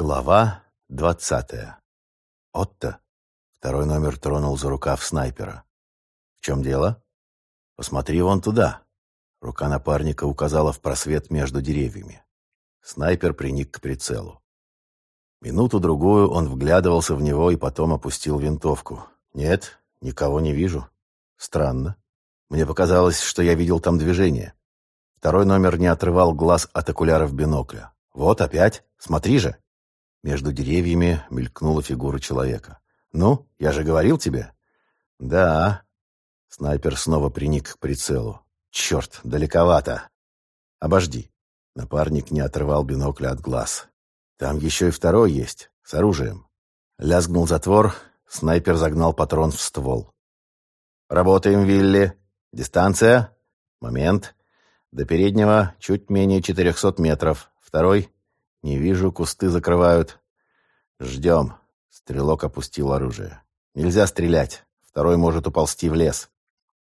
Глава двадцатая. Отто. Второй номер тронул за рукав снайпера. В чем дело? Посмотри вон туда. Рука напарника указала в просвет между деревьями. Снайпер приник к прицелу. Минуту-другую он вглядывался в него и потом опустил винтовку. Нет, никого не вижу. Странно. Мне показалось, что я видел там движение. Второй номер не отрывал глаз от окуляров бинокля. Вот опять. Смотри же. Между деревьями мелькнула фигура человека. «Ну, я же говорил тебе?» «Да». Снайпер снова приник к прицелу. «Черт, далековато». «Обожди». Напарник не отрывал бинокля от глаз. «Там еще и второй есть, с оружием». Лязгнул затвор, снайпер загнал патрон в ствол. «Работаем, Вилли. Дистанция. Момент. До переднего чуть менее четырехсот метров. Второй. «Не вижу, кусты закрывают». «Ждем». Стрелок опустил оружие. «Нельзя стрелять. Второй может уползти в лес.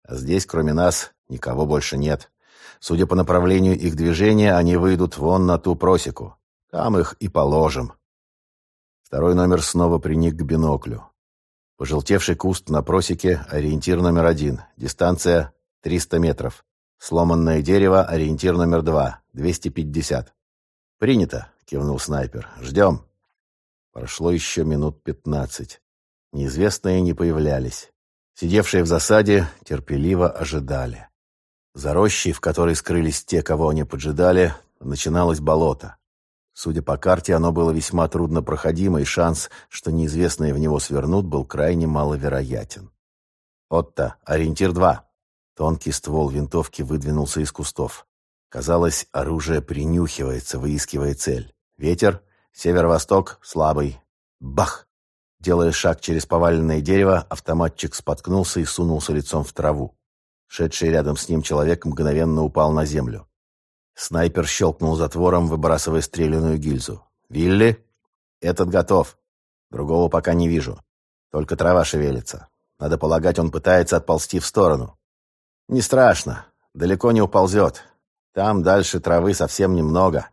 А здесь, кроме нас, никого больше нет. Судя по направлению их движения, они выйдут вон на ту просеку. Там их и положим». Второй номер снова приник к биноклю. Пожелтевший куст на просеке, ориентир номер один. Дистанция 300 метров. Сломанное дерево, ориентир номер два. 250. Принято кивнул снайпер. «Ждем». Прошло еще минут пятнадцать. Неизвестные не появлялись. Сидевшие в засаде терпеливо ожидали. За рощей, в которой скрылись те, кого они поджидали, начиналось болото. Судя по карте, оно было весьма труднопроходимо, и шанс, что неизвестные в него свернут, был крайне маловероятен. «Отто, ориентир два!» Тонкий ствол винтовки выдвинулся из кустов. Казалось, оружие принюхивается, выискивая цель. Ветер, северо-восток, слабый. Бах! Делая шаг через поваленное дерево, автоматчик споткнулся и сунулся лицом в траву. Шедший рядом с ним человек мгновенно упал на землю. Снайпер щелкнул затвором, выбрасывая стреляную гильзу. «Вилли? Этот готов. Другого пока не вижу. Только трава шевелится. Надо полагать, он пытается отползти в сторону. Не страшно. Далеко не уползет. Там дальше травы совсем немного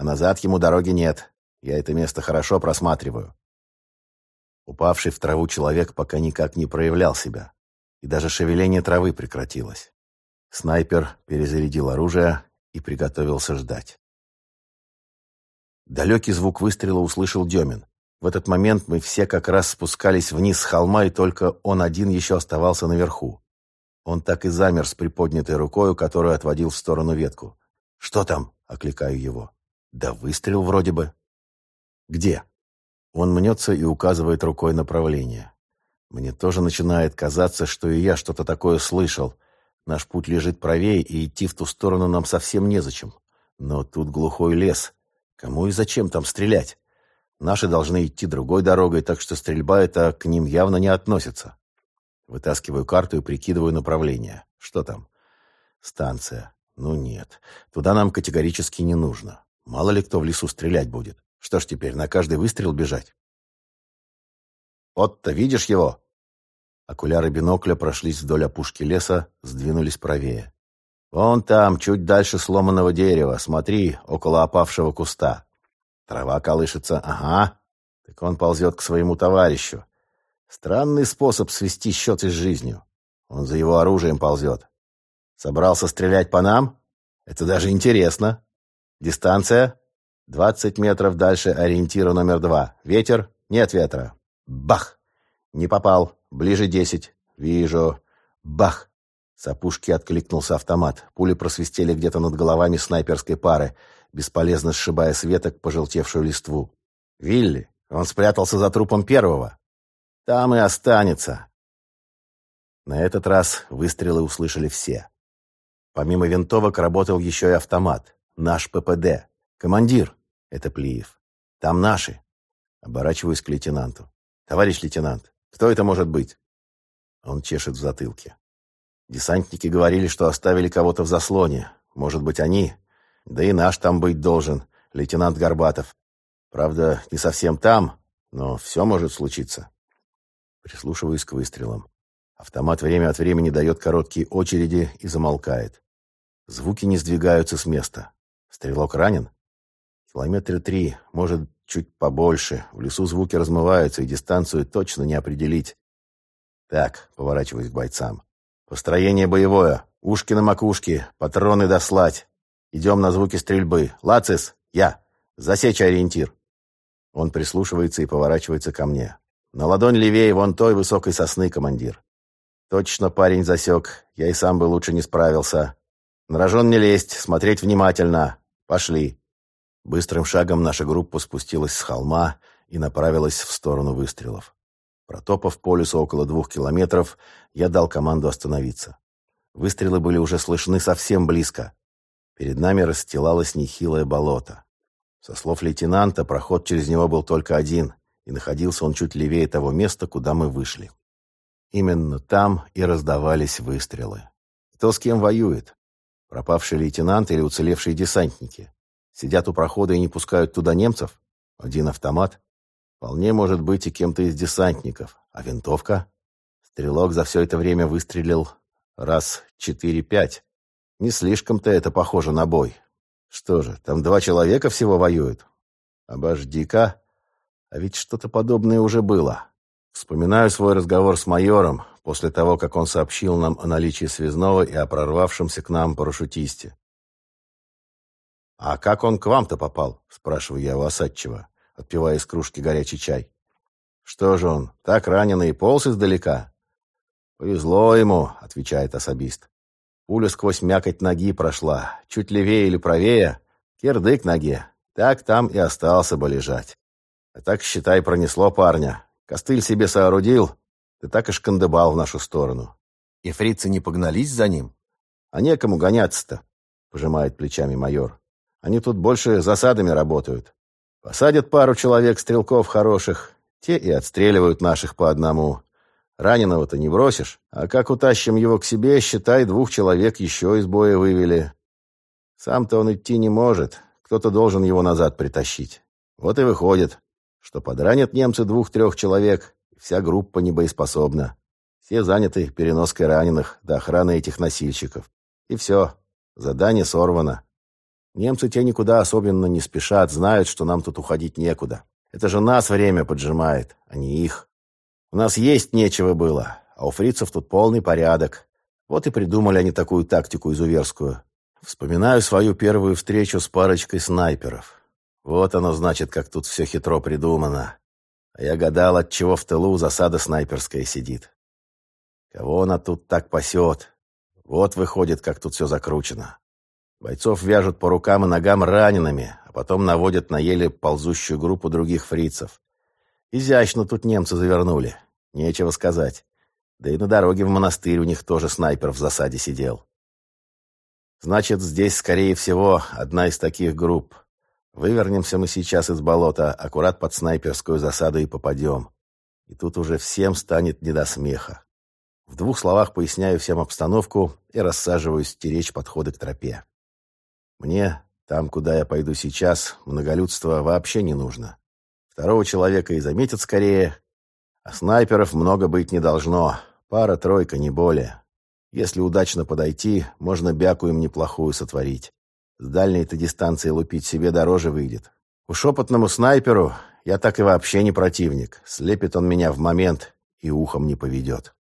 а назад ему дороги нет. Я это место хорошо просматриваю. Упавший в траву человек пока никак не проявлял себя, и даже шевеление травы прекратилось. Снайпер перезарядил оружие и приготовился ждать. Далекий звук выстрела услышал Демин. В этот момент мы все как раз спускались вниз с холма, и только он один еще оставался наверху. Он так и замер с приподнятой рукой, которую отводил в сторону ветку. «Что там?» — окликаю его. Да выстрел вроде бы. Где? Он мнется и указывает рукой направление. Мне тоже начинает казаться, что и я что-то такое слышал. Наш путь лежит правее, и идти в ту сторону нам совсем незачем. Но тут глухой лес. Кому и зачем там стрелять? Наши должны идти другой дорогой, так что стрельба эта к ним явно не относится. Вытаскиваю карту и прикидываю направление. Что там? Станция. Ну нет, туда нам категорически не нужно. Мало ли кто в лесу стрелять будет. Что ж теперь, на каждый выстрел бежать? «Отто, видишь его?» Окуляры бинокля прошлись вдоль опушки леса, сдвинулись правее. «Вон там, чуть дальше сломанного дерева. Смотри, около опавшего куста. Трава колышется. Ага. Так он ползет к своему товарищу. Странный способ свести счеты с жизнью. Он за его оружием ползет. Собрался стрелять по нам? Это даже интересно. Дистанция? Двадцать метров дальше ориентира номер два. Ветер? Нет ветра. Бах! Не попал. Ближе десять. Вижу. Бах! С опушки откликнулся автомат. Пули просвистели где-то над головами снайперской пары, бесполезно сшибая с веток пожелтевшую листву. «Вилли! Он спрятался за трупом первого!» «Там и останется!» На этот раз выстрелы услышали все. Помимо винтовок работал еще и автомат. Наш ППД. Командир. Это Плиев. Там наши. Оборачиваюсь к лейтенанту. Товарищ лейтенант, кто это может быть? Он чешет в затылке. Десантники говорили, что оставили кого-то в заслоне. Может быть, они? Да и наш там быть должен, лейтенант Горбатов. Правда, не совсем там, но все может случиться. Прислушиваюсь к выстрелам. Автомат время от времени дает короткие очереди и замолкает. Звуки не сдвигаются с места. Стрелок ранен? Километра три, может, чуть побольше. В лесу звуки размываются, и дистанцию точно не определить. Так, поворачиваюсь к бойцам. Построение боевое. Ушки на макушке, патроны дослать. Идем на звуки стрельбы. Лацис, я. Засечь ориентир. Он прислушивается и поворачивается ко мне. На ладонь левее вон той высокой сосны, командир. Точно парень засек. Я и сам бы лучше не справился. На рожон не лезть, смотреть внимательно. Пошли. Быстрым шагом наша группа спустилась с холма и направилась в сторону выстрелов. Протопав по лесу около двух километров, я дал команду остановиться. Выстрелы были уже слышны совсем близко. Перед нами расстилалось нехилое болото. Со слов лейтенанта, проход через него был только один, и находился он чуть левее того места, куда мы вышли. Именно там и раздавались выстрелы. Кто с кем воюет? Пропавший лейтенант или уцелевшие десантники? Сидят у прохода и не пускают туда немцев? Один автомат? Вполне может быть и кем-то из десантников. А винтовка? Стрелок за все это время выстрелил раз четыре-пять. Не слишком-то это похоже на бой. Что же, там два человека всего воюют? Обожди-ка. А ведь что-то подобное уже было. Вспоминаю свой разговор с майором после того, как он сообщил нам о наличии связного и о прорвавшемся к нам парашютисте. «А как он к вам-то попал?» – спрашиваю я у Осадчева отпивая из кружки горячий чай. «Что же он, так раненый полз издалека?» «Повезло ему», — отвечает особист. Пуля сквозь мякоть ноги прошла. Чуть левее или правее — кирдык ноге. Так там и остался бы лежать. А так, считай, пронесло парня. Костыль себе соорудил, ты так и шкандыбал в нашу сторону. И фрицы не погнались за ним? А некому гоняться-то, пожимает плечами майор. Они тут больше засадами работают. Посадят пару человек стрелков хороших, те и отстреливают наших по одному. Раненого-то не бросишь, а как утащим его к себе, считай, двух человек еще из боя вывели. Сам-то он идти не может, кто-то должен его назад притащить. Вот и выходит, что подранят немцы двух-трех человек, вся группа небоеспособна. Все заняты переноской раненых до охраны этих носильщиков. И все, задание сорвано. Немцы те никуда особенно не спешат, знают, что нам тут уходить некуда. Это же нас время поджимает, а не их. У нас есть нечего было, а у фрицев тут полный порядок. Вот и придумали они такую тактику изуверскую. Вспоминаю свою первую встречу с парочкой снайперов. Вот оно значит, как тут все хитро придумано. Я гадал, от чего в тылу засада снайперская сидит. Кого она тут так пасет? Вот выходит, как тут все закручено. Бойцов вяжут по рукам и ногам ранеными, а потом наводят на еле ползущую группу других фрицев. Изящно тут немцы завернули. Нечего сказать. Да и на дороге в монастырь у них тоже снайпер в засаде сидел. Значит, здесь, скорее всего, одна из таких групп. Вывернемся мы сейчас из болота, аккурат под снайперскую засаду и попадем. И тут уже всем станет не до смеха. В двух словах поясняю всем обстановку и рассаживаюсь стеречь подходы к тропе. Мне, там, куда я пойду сейчас, многолюдство вообще не нужно. Второго человека и заметят скорее. А снайперов много быть не должно. Пара-тройка, не более. Если удачно подойти, можно бяку им неплохую сотворить. С дальней-то дистанции лупить себе дороже выйдет. Уж опытному снайперу я так и вообще не противник. Слепит он меня в момент и ухом не поведет.